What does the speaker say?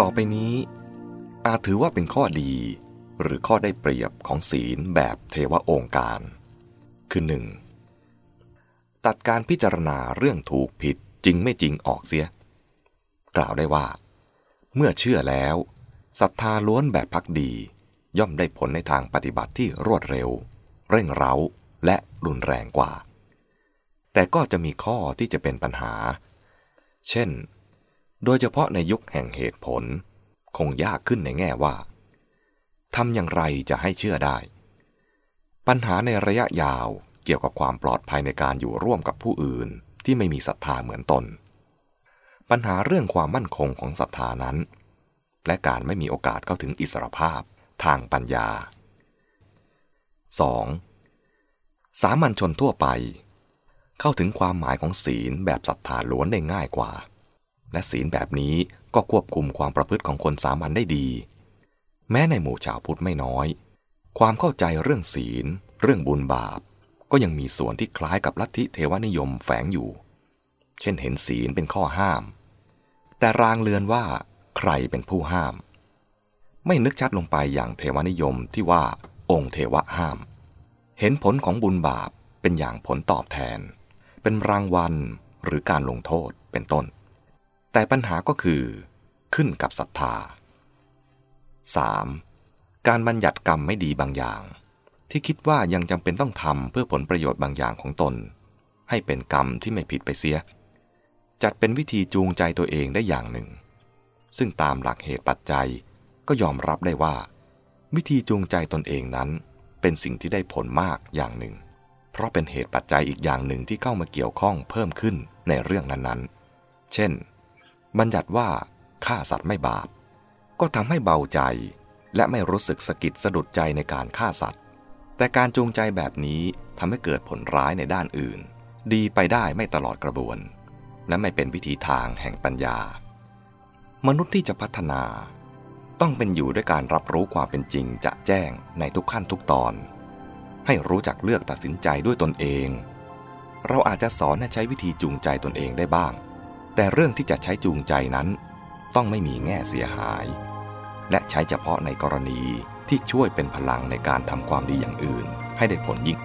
ต่อไปนี้ อาจถือว่าเป็นข้อดี หรือข้อได้เปรียบของศีลแบบเทวองค์การ คือ 1. ตัดการพิจารณาเรื่องถูกผิดจริงไม่จริงออกเสีย กล่าวได้ว่า เมื่อเชื่อแล้วศรัทธาล้วนแบบพักดี ย่อมได้ผลในทางปฏิบัติที่รวดเร็ว เร่งเร้าและรุนแรงกว่า แต่ก็จะมีข้อที่จะเป็นปัญหา เช่น โดยเฉพาะในยุคแห่งเหตุผล คงยากขึ้นในแง่ว่าทำอย่างไรจะให้เชื่อได้ ปัญหาในระยะยาวเกี่ยวกับความปลอดภัยในการอยู่ร่วมกับผู้อื่นที่ไม่มีศรัทธาเหมือนตน ปัญหาเรื่องความมั่นคงของศรัทธานั้น และการไม่มีโอกาสเข้าถึงอิสรภาพทางปัญญา 2. สามัญชนทั่วไป เข้าถึงความหมายของศีลแบบศรัทธาล้วนได้ง่ายกว่า และศีลแบบนี้ก็ควบคุมความประพฤติของคนสามัญได้ดี แม้ในหมู่ชาวพุทธไม่น้อย ความเข้าใจเรื่องศีล เรื่องบุญบาป ก็ยังมีส่วนที่คล้ายกับลัทธิเทวนิยมแฝงอยู่ เช่นเห็นศีลเป็นข้อห้าม แต่รางเลือนว่าใครเป็นผู้ห้าม ไม่นึกชัดลงไปอย่างเทวนิยมที่ว่าองค์เทวะห้าม เห็นผลของบุญบาปเป็นอย่างผลตอบแทน เป็นรางวัลหรือการลงโทษเป็นต้น แต่ปัญหาก็คือขึ้นกับศรัทธา 3. การบัญญัติกรรมไม่ดีบางอย่าง ที่คิดว่ายังจำเป็นต้องทำเพื่อผลประโยชน์บางอย่างของตน ให้เป็นกรรมที่ไม่ผิดไปเสีย จัดเป็นวิธีจูงใจตัวเองได้อย่างหนึ่ง ซึ่งตามหลักเหตุปัจจัยก็ยอมรับได้ว่า วิธีจูงใจตนเองนั้น เป็นสิ่งที่ได้ผลมากอย่างหนึ่ง เพราะเป็นเหตุปัจจัยอีกอย่างหนึ่งที่เข้ามาเกี่ยวข้องเพิ่มขึ้นในเรื่องนั้นๆ เช่น บัญญัติว่าฆ่าสัตว์ไม่บาป ก็ทำให้เบาใจ และไม่รู้สึกสะกิดสะดุดใจในการฆ่าสัตว์ แต่การจูงใจแบบนี้ทำให้เกิดผลร้ายในด้านอื่น ดีไปได้ไม่ตลอดกระบวน และไม่เป็นวิธีทางแห่งปัญญา มนุษย์ที่จะพัฒนา ต้องเป็นอยู่ด้วยการรับรู้ความเป็นจริงจะแจ้งในทุกขั้นทุกตอน ให้รู้จักเลือกตัดสินใจด้วยตนเอง เราอาจจะสอนให้ใช้วิธีจูงใจตนเองได้บ้าง แต่เรื่องที่จะใช้จูงใจนั้น ต้องไม่มีแง่เสียหาย และใช้เฉพาะในกรณีที่ช่วยเป็นพลังในการทำความดีอย่างอื่น ให้ได้ผลยิ่ง